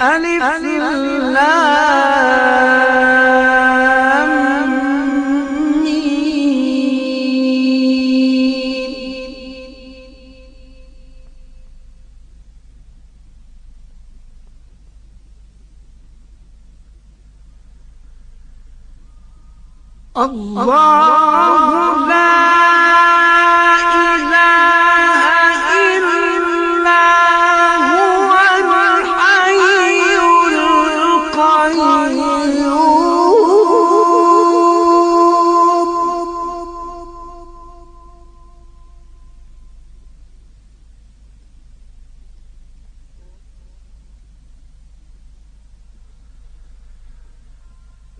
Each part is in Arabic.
ألف لام ميم. الله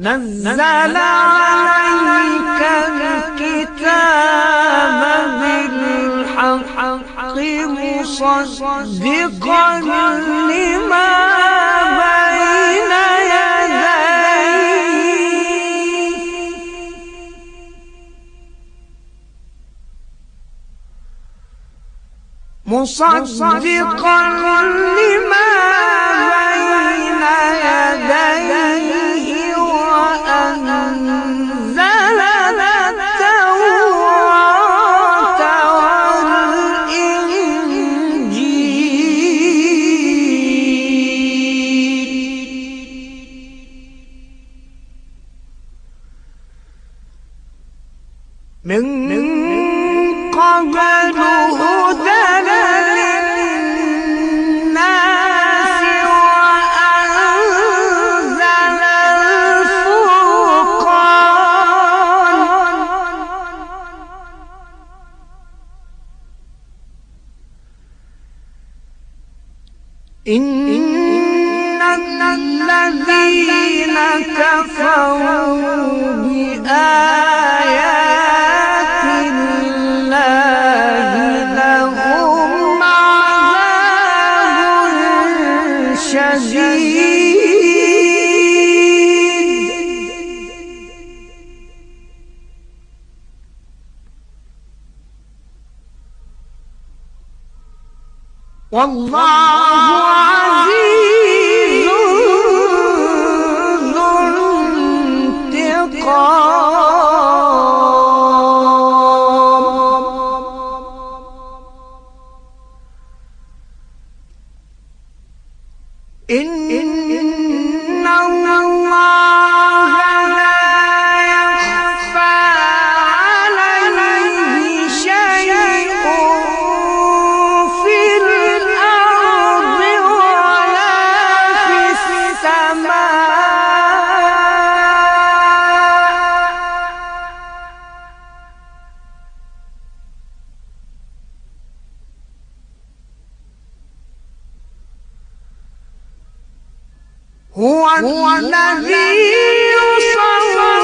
نزل عليك الكتاب بالحق مصدقا لما بين يديه مصدقا لما من قبل هدى للناس وأنزل الفرقان. إن الذين كفروا والله عزيز ذو انتقام إن هو الذي يصوركم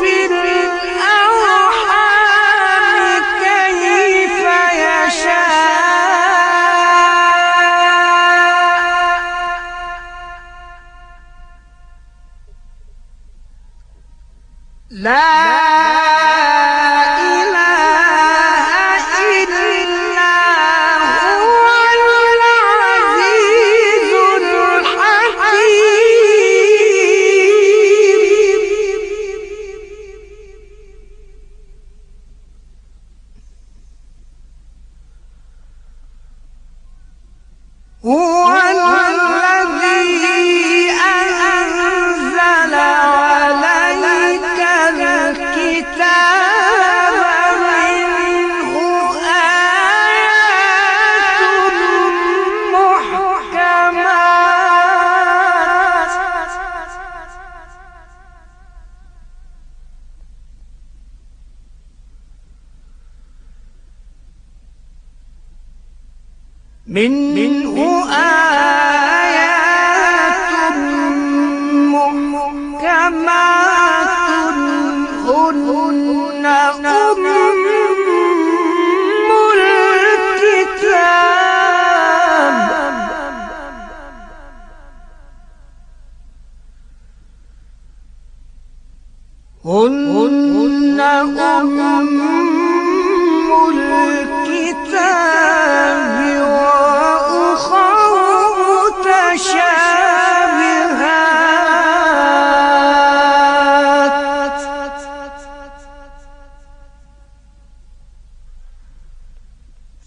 في الأرحام كيف يشاء؟ لا منه آيات محكمات هن أم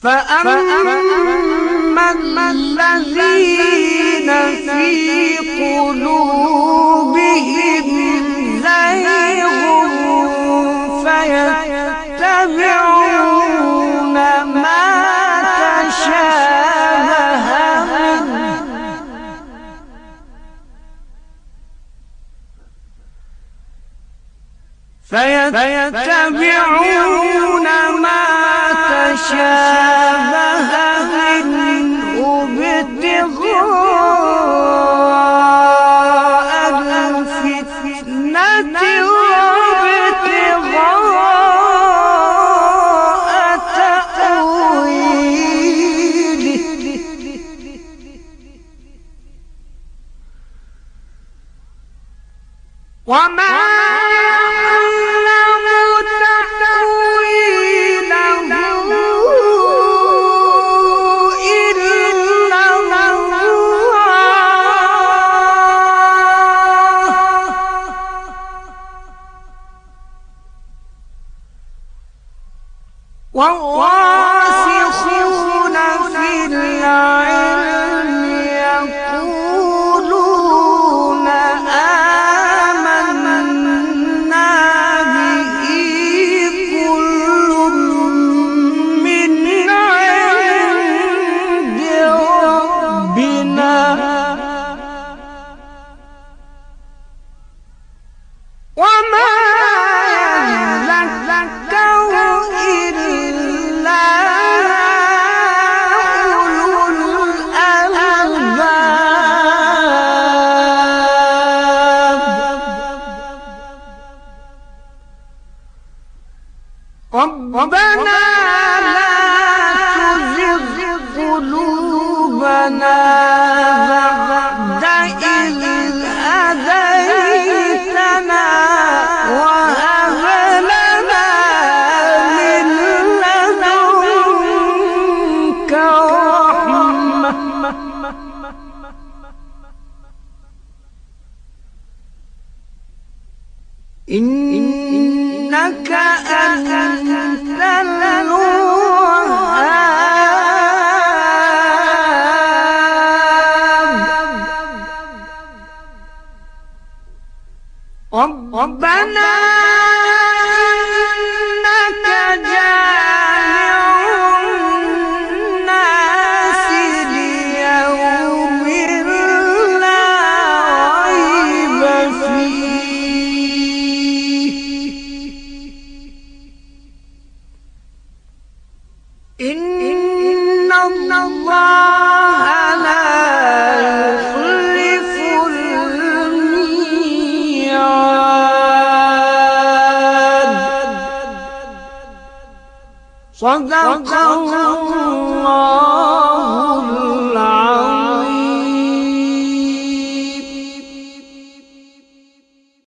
فأما الذين في قلوبهم زيغ فيتبعون ما تشابه فيتبعون ما تشابه منه ابتغاء الفتنة وما 王五 قلوبنا بعد إذ هديتنا وهب لنا من لدنك رحمة. إنك أنت ربنا صدق الله